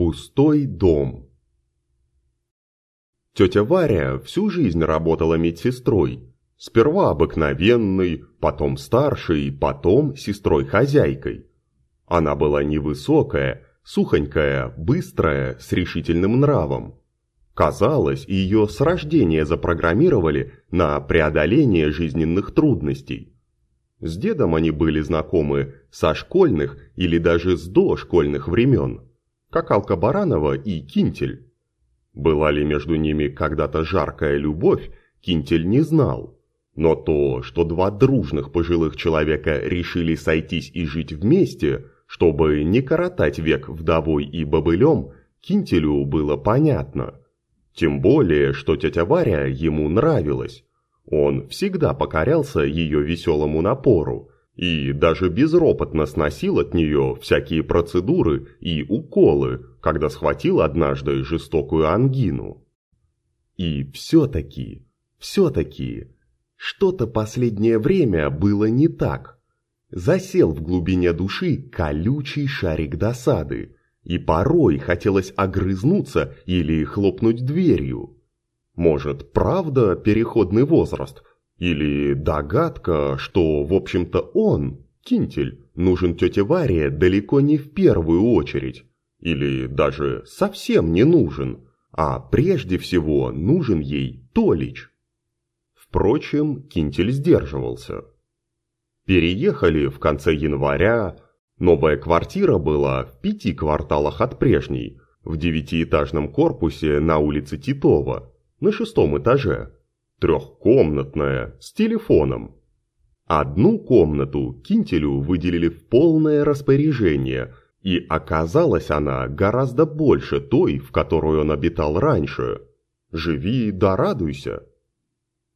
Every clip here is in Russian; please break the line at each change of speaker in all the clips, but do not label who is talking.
Пустой дом. Тетя Варя всю жизнь работала медсестрой. Сперва обыкновенной, потом старшей, потом сестрой-хозяйкой. Она была невысокая, сухонькая, быстрая, с решительным нравом. Казалось, ее с рождения запрограммировали на преодоление жизненных трудностей. С дедом они были знакомы со школьных или даже с дошкольных времен, как Алка Баранова и Кинтель. Была ли между ними когда-то жаркая любовь, Кинтель не знал. Но то, что два дружных пожилых человека решили сойтись и жить вместе, чтобы не коротать век вдовой и бобылем, Кинтелю было понятно. Тем более, что тетя Варя ему нравилась. Он всегда покорялся ее веселому напору и даже безропотно сносил от нее всякие процедуры и уколы, когда схватил однажды жестокую ангину. И все-таки, все-таки, что-то последнее время было не так. Засел в глубине души колючий шарик досады, и порой хотелось огрызнуться или хлопнуть дверью. Может, правда переходный возраст? Или догадка, что, в общем-то, он, Кинтель, нужен тете Варе далеко не в первую очередь? Или даже совсем не нужен, а прежде всего нужен ей Толич? Впрочем, Кинтель сдерживался. Переехали в конце января, новая квартира была в пяти кварталах от прежней, в девятиэтажном корпусе на улице Титова, на шестом этаже. Трехкомнатная, с телефоном. Одну комнату Кинтелю выделили в полное распоряжение, и оказалась она гораздо больше той, в которую он обитал раньше. Живи да радуйся.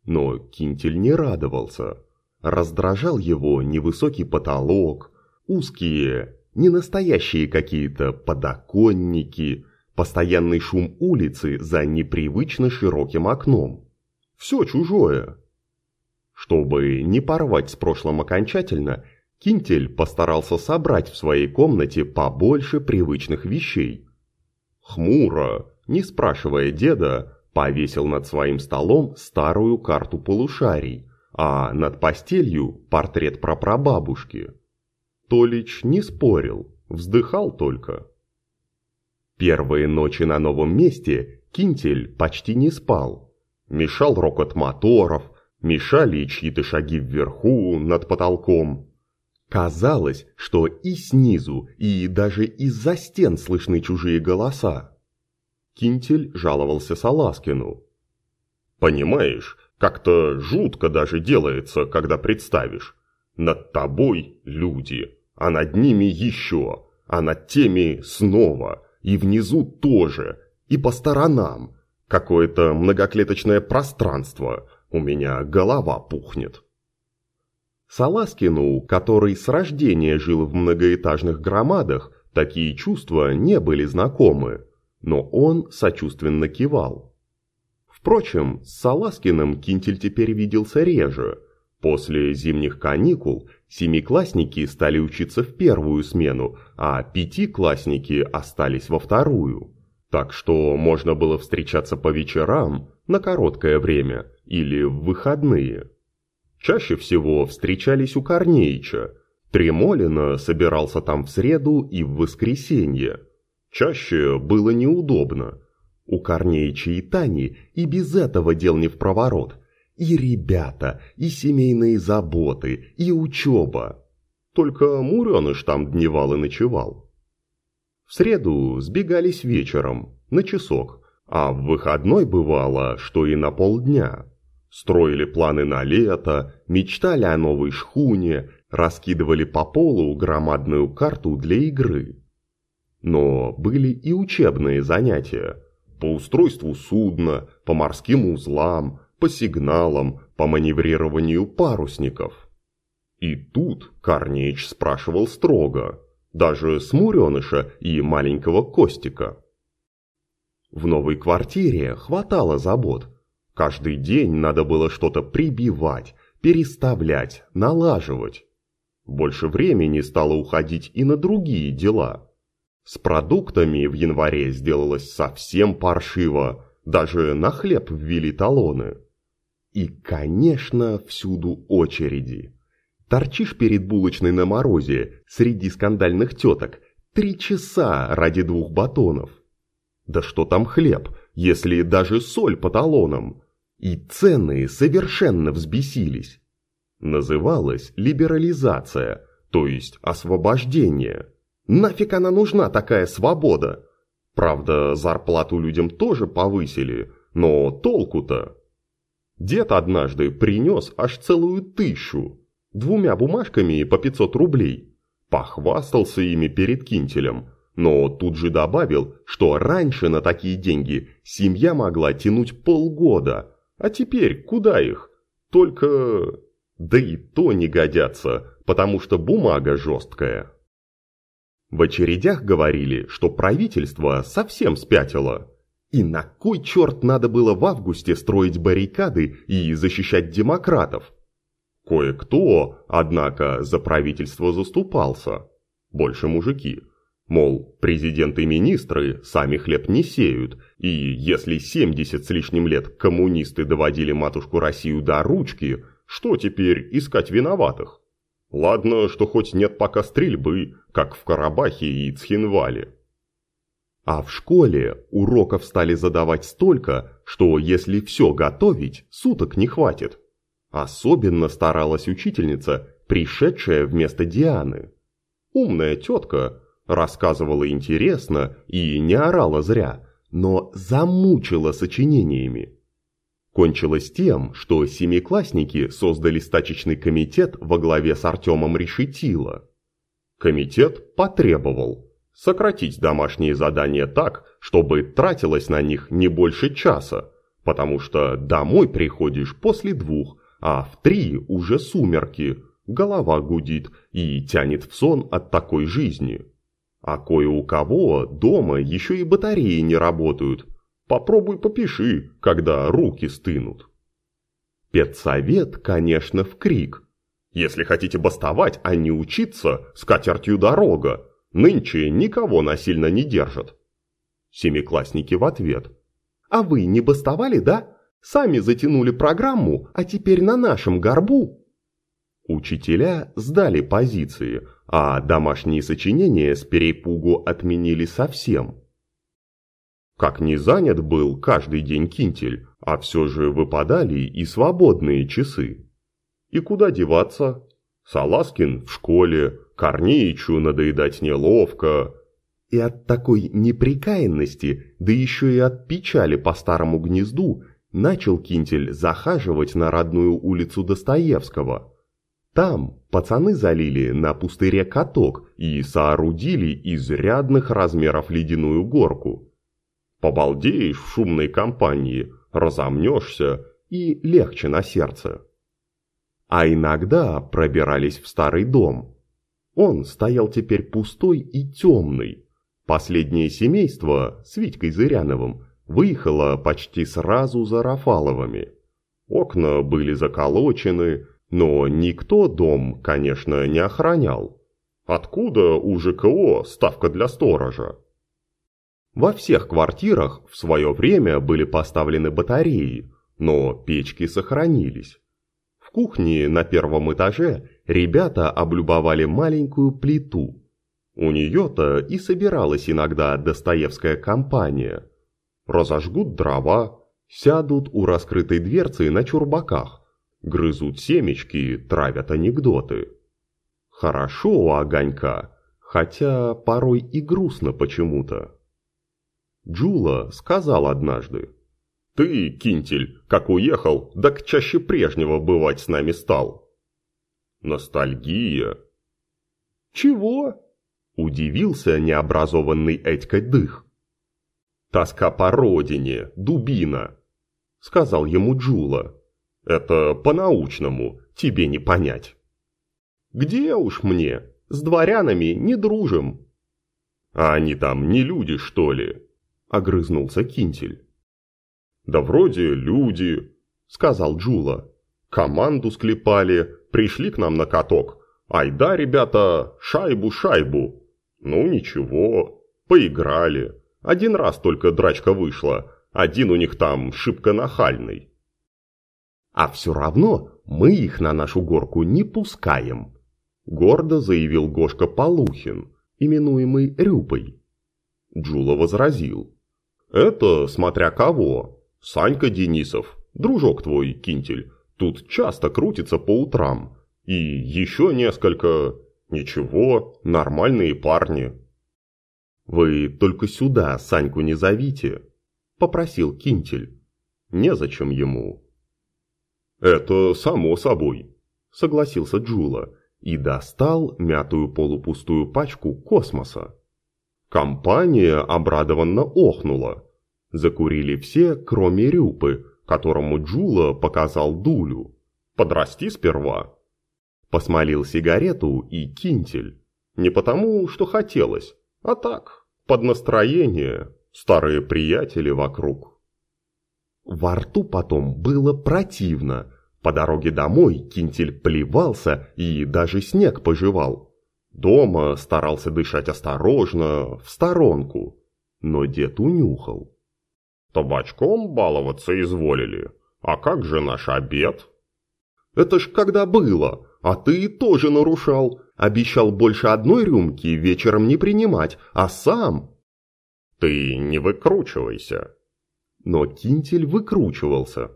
Но Кинтель не радовался. Раздражал его невысокий потолок, узкие, ненастоящие какие-то подоконники, Постоянный шум улицы за непривычно широким окном. Все чужое. Чтобы не порвать с прошлым окончательно, Кинтель постарался собрать в своей комнате побольше привычных вещей. Хмуро, не спрашивая деда, повесил над своим столом старую карту полушарий, а над постелью портрет прапрабабушки. Толич не спорил, вздыхал только. Первые ночи на новом месте Кинтель почти не спал. Мешал рокот моторов, мешали чьи-то шаги вверху, над потолком. Казалось, что и снизу, и даже из-за стен слышны чужие голоса. Кинтель жаловался Саласкину. «Понимаешь, как-то жутко даже делается, когда представишь. Над тобой люди, а над ними еще, а над теми снова, и внизу тоже, и по сторонам. Какое-то многоклеточное пространство. У меня голова пухнет. Саласкину, который с рождения жил в многоэтажных громадах, такие чувства не были знакомы, но он сочувственно кивал. Впрочем, с Саласкиным Кинтель теперь виделся реже. После зимних каникул Семиклассники стали учиться в первую смену, а пятиклассники остались во вторую. Так что можно было встречаться по вечерам, на короткое время, или в выходные. Чаще всего встречались у Корнеича. Тремолина собирался там в среду и в воскресенье. Чаще было неудобно. У Корнеича и Тани и без этого дел не в проворот – и ребята, и семейные заботы, и учеба. Только Муреныш там дневал и ночевал. В среду сбегались вечером, на часок, а в выходной бывало, что и на полдня. Строили планы на лето, мечтали о новой шхуне, раскидывали по полу громадную карту для игры. Но были и учебные занятия. По устройству судна, по морским узлам, по сигналам, по маневрированию парусников. И тут Корнеич спрашивал строго, даже с Муреныша и маленького Костика. В новой квартире хватало забот. Каждый день надо было что-то прибивать, переставлять, налаживать. Больше времени стало уходить и на другие дела. С продуктами в январе сделалось совсем паршиво, даже на хлеб ввели талоны. И, конечно, всюду очереди. Торчишь перед булочной на морозе, среди скандальных теток, три часа ради двух батонов. Да что там хлеб, если даже соль по талонам? И цены совершенно взбесились. Называлась либерализация, то есть освобождение. Нафиг она нужна, такая свобода? Правда, зарплату людям тоже повысили, но толку-то? Дед однажды принес аж целую тысячу, двумя бумажками по 500 рублей. Похвастался ими перед кинтелем, но тут же добавил, что раньше на такие деньги семья могла тянуть полгода, а теперь куда их? Только... Да и то не годятся, потому что бумага жесткая. В очередях говорили, что правительство совсем спятило. И на кой черт надо было в августе строить баррикады и защищать демократов? Кое-кто, однако, за правительство заступался. Больше мужики. Мол, президент и министры сами хлеб не сеют, и если 70 с лишним лет коммунисты доводили матушку Россию до ручки, что теперь искать виноватых? Ладно, что хоть нет пока стрельбы, как в Карабахе и Цхинвале. А в школе уроков стали задавать столько, что если все готовить, суток не хватит. Особенно старалась учительница, пришедшая вместо Дианы. Умная тетка рассказывала интересно и не орала зря, но замучила сочинениями кончилось тем, что семиклассники создали стачечный комитет во главе с Артемом Решетило. Комитет потребовал сократить домашние задания так, чтобы тратилось на них не больше часа, потому что домой приходишь после двух, а в три уже сумерки, голова гудит и тянет в сон от такой жизни. А кое у кого дома еще и батареи не работают – Попробуй попиши, когда руки стынут. Педсовет, конечно, в крик. Если хотите бастовать, а не учиться, с катертью дорога. Нынче никого насильно не держат. Семиклассники в ответ. А вы не бастовали, да? Сами затянули программу, а теперь на нашем горбу. Учителя сдали позиции, а домашние сочинения с перепугу отменили совсем. Как не занят был каждый день кинтель, а все же выпадали и свободные часы. И куда деваться? Саласкин в школе, Корнеичу надоедать неловко. И от такой неприкаянности, да еще и от печали по старому гнезду, начал Кинтель захаживать на родную улицу Достоевского. Там пацаны залили на пустыре каток и соорудили изрядных размеров ледяную горку. Побалдеешь в шумной компании, разомнешься и легче на сердце. А иногда пробирались в старый дом. Он стоял теперь пустой и темный. Последнее семейство с Витькой Зыряновым выехало почти сразу за Рафаловыми. Окна были заколочены, но никто дом, конечно, не охранял. Откуда у ЖКО ставка для сторожа? Во всех квартирах в свое время были поставлены батареи, но печки сохранились. В кухне на первом этаже ребята облюбовали маленькую плиту. У нее-то и собиралась иногда Достоевская компания. Разожгут дрова, сядут у раскрытой дверцы на чурбаках, грызут семечки, травят анекдоты. Хорошо у огонька, хотя порой и грустно почему-то. Джула сказал однажды. «Ты, Кинтель, как уехал, так чаще прежнего бывать с нами стал». «Ностальгия». «Чего?» – удивился необразованный Этька Дых. «Тоска по родине, дубина», – сказал ему Джула. «Это по-научному, тебе не понять». «Где уж мне? С дворянами не дружим». «А они там не люди, что ли?» огрызнулся Кинтель. «Да вроде люди», — сказал Джула. «Команду склепали, пришли к нам на каток. Ай да, ребята, шайбу, шайбу. Ну ничего, поиграли. Один раз только драчка вышла, один у них там шибко нахальный.
А все равно мы их на нашу горку не пускаем, гордо заявил Гошка Полухин, именуемый Рюпой.
Джула возразил. Это смотря кого. Санька Денисов, дружок твой, Кинтель, тут часто крутится по утрам. И еще несколько... Ничего, нормальные парни.
«Вы только сюда Саньку не зовите», — попросил Кинтель. «Незачем ему».
«Это само собой», —
согласился Джула и достал мятую полупустую пачку космоса. Компания обрадованно охнула. Закурили все, кроме Рюпы, которому Джула показал дулю. «Подрасти сперва». Посмолил сигарету и кинтель. Не потому, что хотелось, а так, под настроение, старые приятели вокруг. Во рту потом было противно. По дороге домой кинтель плевался и даже снег пожевал. Дома старался дышать осторожно, в сторонку. Но дед унюхал.
Табачком баловаться изволили. А как же наш обед?
Это ж когда было, а ты тоже нарушал. Обещал больше одной рюмки вечером не принимать, а сам...
Ты не выкручивайся.
Но Кинтель выкручивался.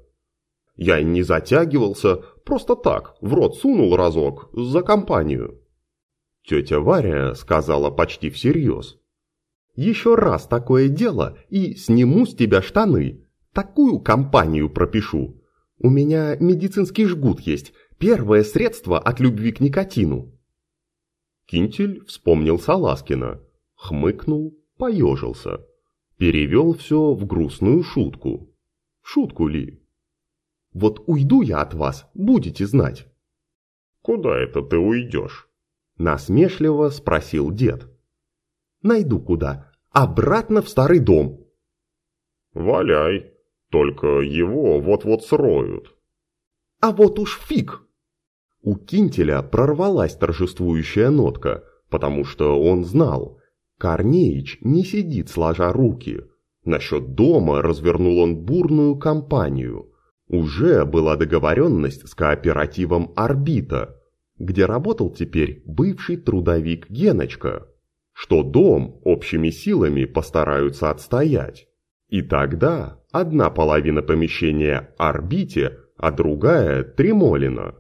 Я не затягивался, просто так, в рот сунул разок, за компанию. Тетя Варя сказала почти всерьез. Еще раз такое дело и сниму с тебя штаны. Такую компанию пропишу. У меня медицинский жгут есть, первое средство от любви к никотину. Кинтель вспомнил Саласкина, хмыкнул, поежился. Перевел все в грустную шутку. Шутку ли? Вот уйду я от вас, будете знать.
Куда это ты уйдешь?
Насмешливо спросил дед. Найду куда. Обратно в старый дом.
Валяй. Только его вот-вот сроют.
А вот уж фиг. У Кинтеля прорвалась торжествующая нотка, потому что он знал. Корнеич не сидит сложа руки. Насчет дома развернул он бурную кампанию. Уже была договоренность с кооперативом «Орбита», где работал теперь бывший трудовик Геночка, что дом общими силами постараются отстоять. И тогда одна половина помещения «Орбите», а другая «Тремолина».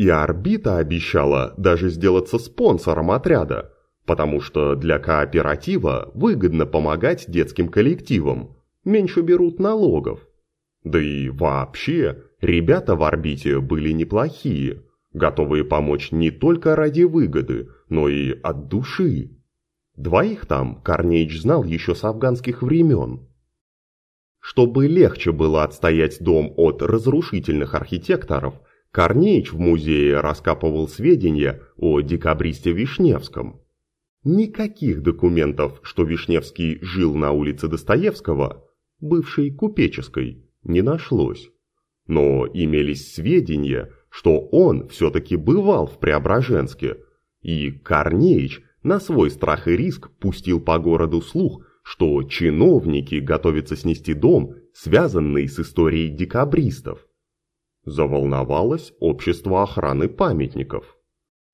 И орбита обещала даже сделаться спонсором отряда, потому что для кооператива выгодно помогать детским коллективам, меньше берут налогов. Да и вообще, ребята в орбите были неплохие, готовые помочь не только ради выгоды, но и от души. Двоих там Корнеич знал еще с афганских времен. Чтобы легче было отстоять дом от разрушительных архитекторов – Корнеич в музее раскапывал сведения о декабристе Вишневском. Никаких документов, что Вишневский жил на улице Достоевского, бывшей купеческой, не нашлось. Но имелись сведения, что он все-таки бывал в Преображенске, и Корнеич на свой страх и риск пустил по городу слух, что чиновники готовятся снести дом, связанный с историей декабристов. Заволновалось общество охраны памятников.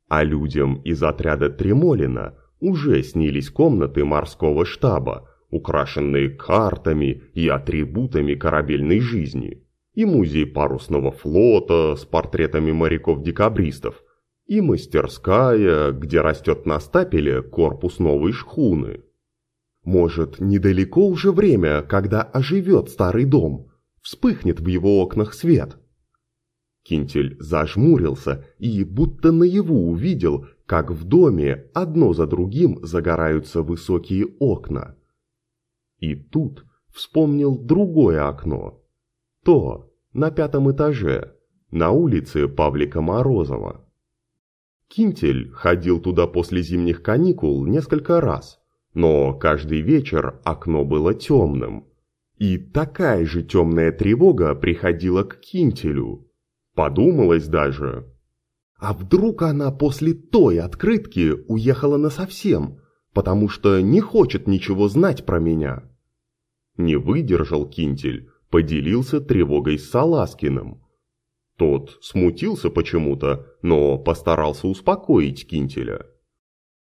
А людям из отряда Тремолина уже снились комнаты морского штаба, украшенные картами и атрибутами корабельной жизни, и музей парусного флота с портретами моряков-декабристов, и мастерская, где растет на стапеле корпус новой шхуны. Может, недалеко уже время, когда оживет старый дом, вспыхнет в его окнах свет – Кинтель зажмурился и будто наяву увидел, как в доме одно за другим загораются высокие окна. И тут вспомнил другое окно. То, на пятом этаже, на улице Павлика Морозова. Кинтель ходил туда после зимних каникул несколько раз, но каждый вечер окно было темным. И такая же темная тревога приходила к Кинтелю, Подумалось даже. А вдруг она после той открытки уехала насовсем? потому что не хочет ничего знать про меня.
Не выдержал Кинтель, поделился тревогой с Саласкиным. Тот смутился почему-то, но постарался успокоить Кинтеля.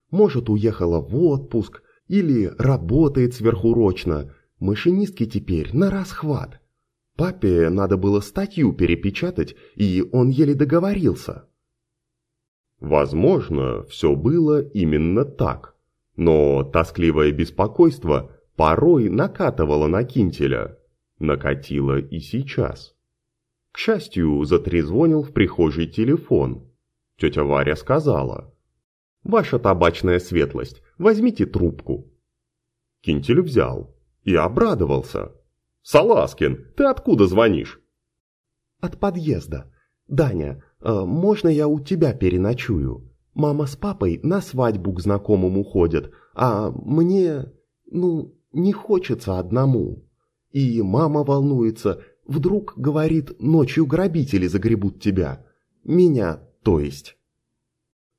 Может, уехала в отпуск или работает сверхурочно. Машинистки теперь на расхват. Папе надо было статью перепечатать, и он еле договорился.
Возможно, все было именно так. Но тоскливое беспокойство порой накатывало на Кинтеля. Накатило и сейчас. К счастью, затрезвонил в прихожей телефон. Тетя Варя сказала. «Ваша табачная светлость, возьмите трубку». Кинтель взял и обрадовался. «Саласкин, ты откуда звонишь?»
«От подъезда. Даня, э, можно я у тебя переночую? Мама с папой на свадьбу к знакомому ходят, а мне, ну, не хочется одному. И мама волнуется, вдруг, говорит, ночью грабители загребут тебя. Меня, то есть».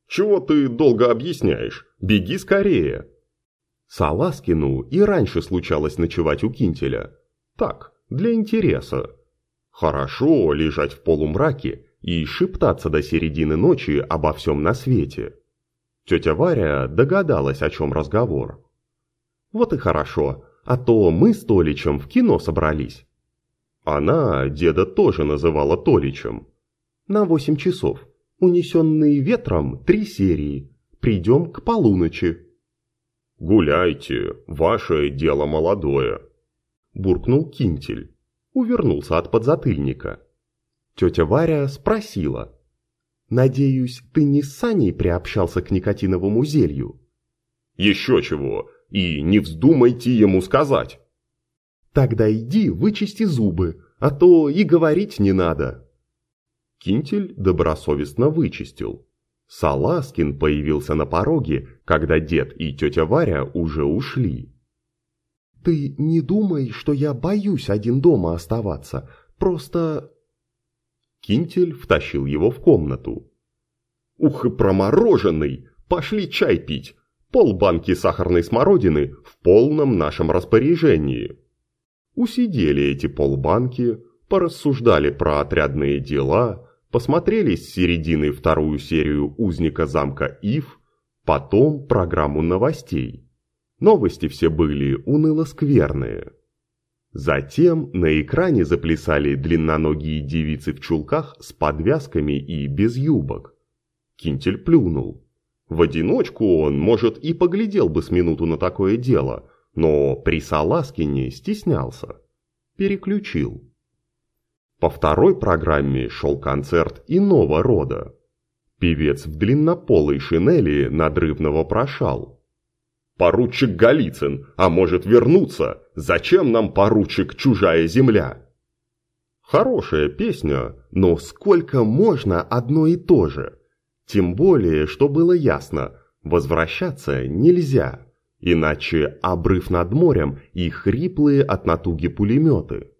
«Чего ты долго объясняешь? Беги скорее!» Саласкину и раньше случалось ночевать у Кинтеля. Так, для интереса. Хорошо лежать в полумраке и шептаться до середины ночи обо всем на свете. Тетя Варя догадалась, о чем разговор. Вот и хорошо, а то мы с Толичем в кино собрались. Она деда тоже называла Толичем. На восемь часов. Унесенные ветром три серии. Придем к полуночи. «Гуляйте, ваше дело молодое», – буркнул Кинтель. Увернулся от подзатыльника. Тетя Варя спросила. «Надеюсь, ты не с Саней приобщался к никотиновому зелью?» «Еще чего, и не вздумайте ему сказать!» «Тогда иди вычисти зубы, а то и говорить не надо!» Кинтель добросовестно вычистил. Саласкин появился на пороге, когда дед и тетя Варя уже ушли.
«Ты не думай, что я боюсь один дома оставаться, просто...»
Кинтель втащил его в комнату. «Ух и промороженный! Пошли чай пить! Полбанки сахарной смородины в полном нашем распоряжении!» Усидели эти полбанки, порассуждали про отрядные дела, посмотрели с середины вторую серию «Узника замка Ив», потом программу новостей. Новости все были уныло-скверные. Затем на экране заплясали длинноногие девицы в чулках с подвязками и без юбок. Кинтель плюнул. В одиночку он, может, и поглядел бы с минуту на такое дело, но при Саласкине стеснялся. Переключил. По второй программе шел концерт иного рода. Певец в длиннополой шинели надрывно прошал. «Поручик Голицын, а может вернуться? Зачем нам, поручик, чужая земля?» Хорошая песня, но сколько можно одно и то же? Тем более, что было ясно, возвращаться нельзя, иначе обрыв над морем и хриплые от натуги пулеметы.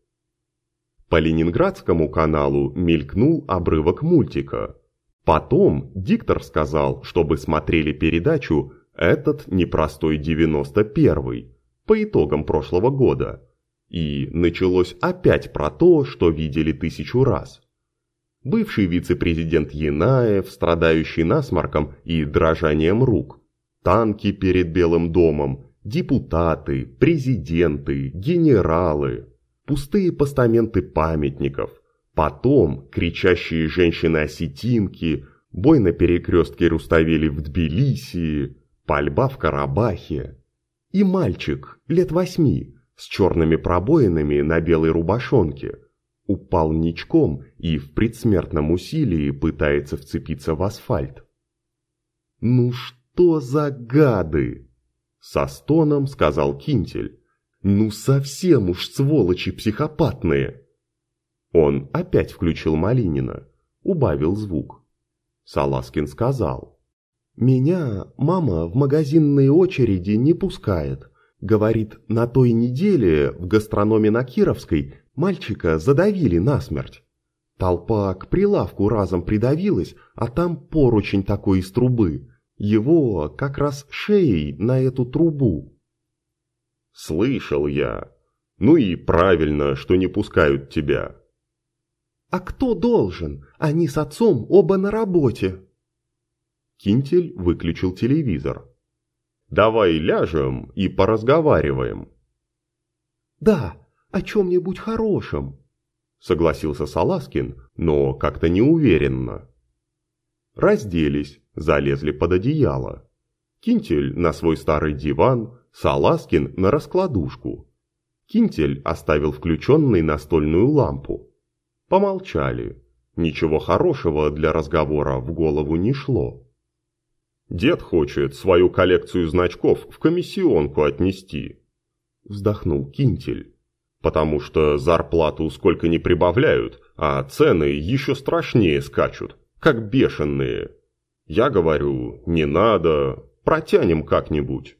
По Ленинградскому каналу мелькнул обрывок мультика. Потом диктор сказал, чтобы смотрели передачу «Этот непростой 91-й» по итогам прошлого года. И началось опять про то, что видели тысячу раз. Бывший вице-президент Янаев, страдающий насморком и дрожанием рук. Танки перед Белым домом, депутаты, президенты, генералы пустые постаменты памятников, потом кричащие женщины-осетинки, бой на перекрестке Руставели в Тбилиси, пальба в Карабахе. И мальчик, лет восьми, с черными пробоинами на белой рубашонке, упал ничком и в предсмертном усилии пытается вцепиться в асфальт. «Ну что за гады!» Со стоном сказал Кинтель, ну совсем уж сволочи психопатные. Он опять включил Малинина, убавил звук. Саласкин сказал. «Меня мама в магазинные очереди не пускает. Говорит, на той неделе в гастрономе на Кировской мальчика задавили насмерть. Толпа к прилавку разом придавилась, а там поручень такой из трубы.
Его как раз шеей на эту трубу.
Слышал я. Ну и правильно, что не пускают тебя.
А кто должен? Они с отцом оба на работе. Кинтель выключил телевизор.
Давай ляжем и поразговариваем.
Да, о чем-нибудь хорошем.
Согласился Саласкин, но как-то неуверенно. Разделись, залезли под одеяло. Кинтель на свой старый диван, Саласкин на раскладушку. Кинтель оставил включенной настольную лампу. Помолчали. Ничего хорошего для разговора в голову не шло. Дед хочет свою коллекцию значков в комиссионку отнести. Вздохнул Кинтель. Потому что зарплату сколько не прибавляют, а цены еще страшнее скачут, как бешеные. Я говорю, не надо, протянем как-нибудь.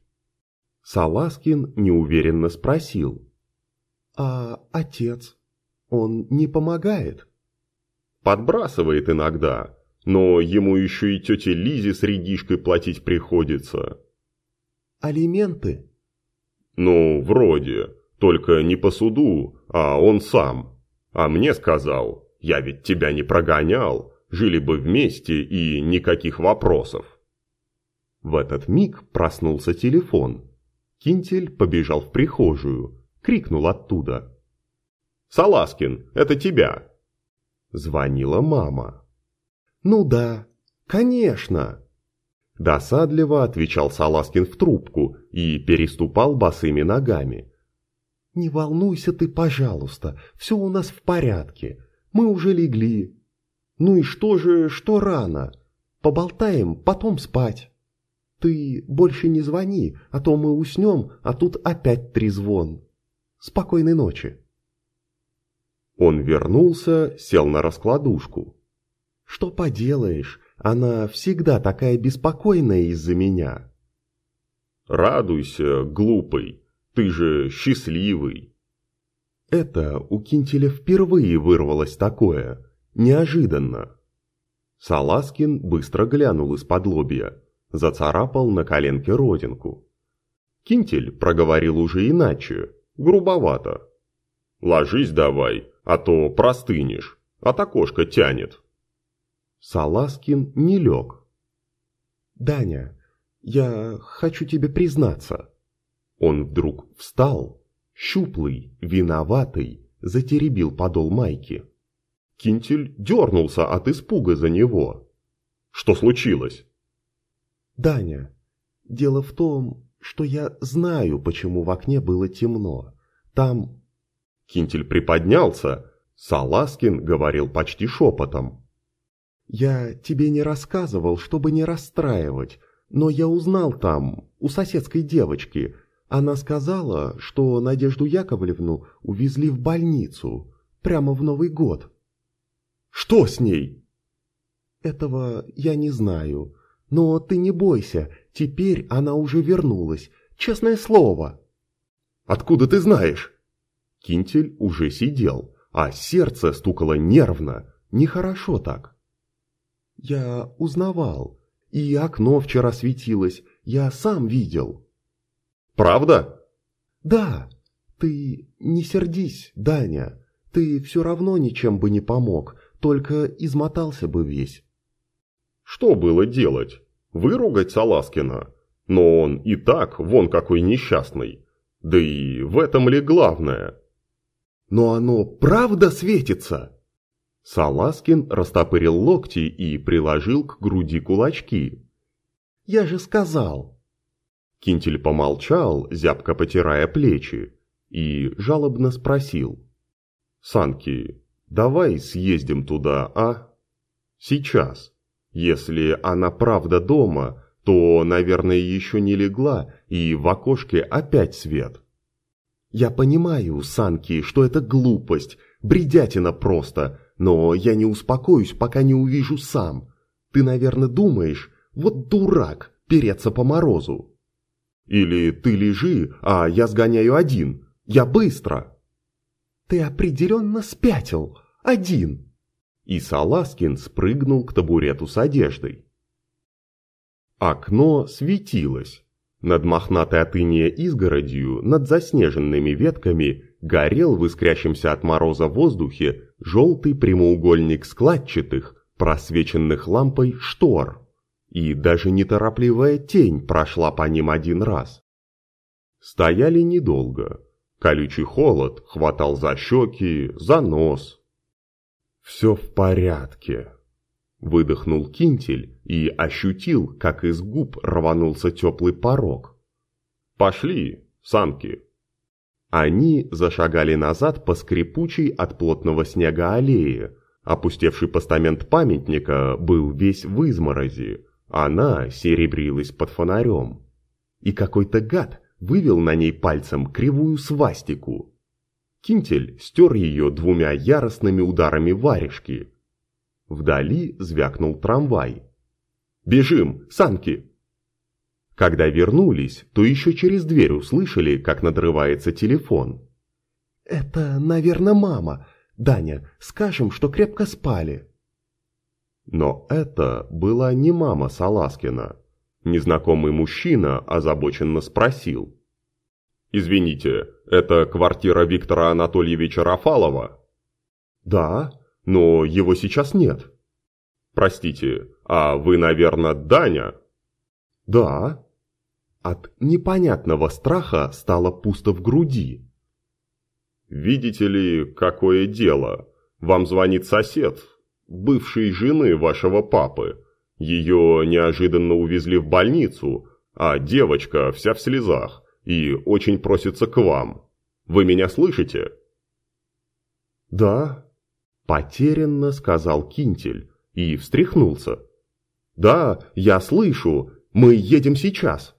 Саласкин неуверенно спросил. «А отец? Он не помогает?»
«Подбрасывает иногда, но ему еще и тете Лизе с редишкой платить приходится».
«Алименты?»
«Ну, вроде, только не по суду, а он сам. А мне сказал, я ведь тебя не прогонял, жили бы вместе и никаких вопросов». В этот миг проснулся телефон. Кинтель побежал в прихожую, крикнул оттуда. «Саласкин, это тебя!» Звонила мама.
«Ну да, конечно!»
Досадливо отвечал Саласкин в трубку и переступал босыми ногами.
«Не волнуйся ты, пожалуйста, все у нас в порядке. Мы уже легли. Ну и что же, что рано? Поболтаем, потом спать». Ты больше не звони, а то мы уснем, а тут опять трезвон. Спокойной ночи.
Он вернулся, сел на раскладушку.
Что поделаешь, она всегда такая беспокойная из-за меня.
Радуйся, глупый, ты же счастливый.
Это у Кинтеля впервые вырвалось такое, неожиданно.
Саласкин быстро глянул из-под лобья зацарапал на коленке родинку. Кинтель проговорил уже иначе, грубовато. «Ложись давай, а то простынешь, от окошка тянет».
Саласкин не лег. «Даня, я хочу тебе признаться». Он вдруг встал, щуплый, виноватый, затеребил подол майки.
Кинтель дернулся от испуга за него. «Что случилось?»
«Даня, дело в том, что я знаю, почему в окне было темно. Там...»
Кинтель приподнялся. Саласкин говорил почти шепотом.
«Я тебе не рассказывал, чтобы не расстраивать, но я узнал там, у соседской девочки. Она сказала, что Надежду Яковлевну увезли в больницу, прямо в Новый год».
«Что с ней?»
«Этого я не знаю. Но ты не бойся, теперь она уже вернулась, честное слово.
Откуда ты знаешь? Кинтель уже сидел, а сердце стукало нервно, нехорошо так.
Я узнавал, и окно вчера светилось, я сам видел.
Правда?
Да, ты не сердись, Даня, ты все равно ничем бы не помог, только измотался бы весь.
Что было делать? Выругать Саласкина? Но он и так вон какой несчастный. Да и в этом ли главное?
Но оно правда светится?
Саласкин растопырил локти и приложил к груди кулачки.
«Я же сказал!»
Кинтель помолчал, зябко потирая плечи, и жалобно спросил. «Санки, давай съездим туда, а? Сейчас». Если она правда дома, то, наверное, еще не легла, и в окошке опять свет.
Я понимаю, Санки, что это глупость, бредятина просто, но я не успокоюсь, пока не увижу сам. Ты, наверное, думаешь, вот дурак, переться по морозу.
Или ты лежи, а я сгоняю один. Я быстро.
Ты определенно спятил. Один.
И Саласкин спрыгнул к табурету с одеждой. Окно светилось. Над мохнатой от изгородью, над заснеженными ветками, горел в искрящемся от мороза воздухе желтый прямоугольник складчатых, просвеченных лампой штор. И даже неторопливая тень прошла по ним один раз. Стояли недолго. Колючий холод хватал за щеки, за нос. «Все в порядке», — выдохнул Кинтель и ощутил, как из губ рванулся теплый порог. «Пошли, самки!» Они зашагали назад по скрипучей от плотного снега аллее. Опустевший постамент памятника был весь в изморози. Она серебрилась под фонарем. И какой-то гад вывел на ней пальцем кривую свастику. Кинтель стер ее двумя яростными ударами варежки. Вдали звякнул трамвай. «Бежим, санки!» Когда вернулись, то еще через дверь услышали, как надрывается телефон.
«Это, наверное, мама. Даня, скажем, что крепко спали».
Но это была не мама Саласкина. Незнакомый мужчина озабоченно спросил. «Извините, это квартира Виктора Анатольевича Рафалова?»
«Да,
но его сейчас нет». «Простите, а вы, наверное, Даня?»
«Да».
От непонятного страха стало пусто в груди. «Видите ли, какое дело? Вам звонит сосед, бывшей жены вашего папы. Ее неожиданно увезли в больницу, а девочка вся в слезах и очень просится к вам. Вы меня слышите?»
«Да», – потерянно сказал Кинтель и встряхнулся. «Да, я слышу, мы едем сейчас».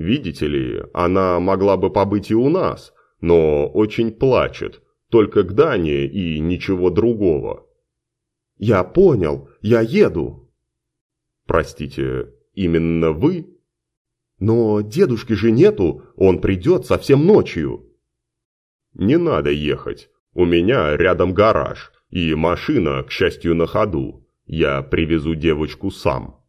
«Видите ли, она могла бы побыть и у нас, но очень плачет, только к Дане и ничего другого».
«Я понял, я еду».
Простите, именно вы?
Но дедушки же нету, он придет совсем ночью.
Не надо ехать, у меня рядом гараж, и машина, к счастью, на ходу. Я привезу девочку сам.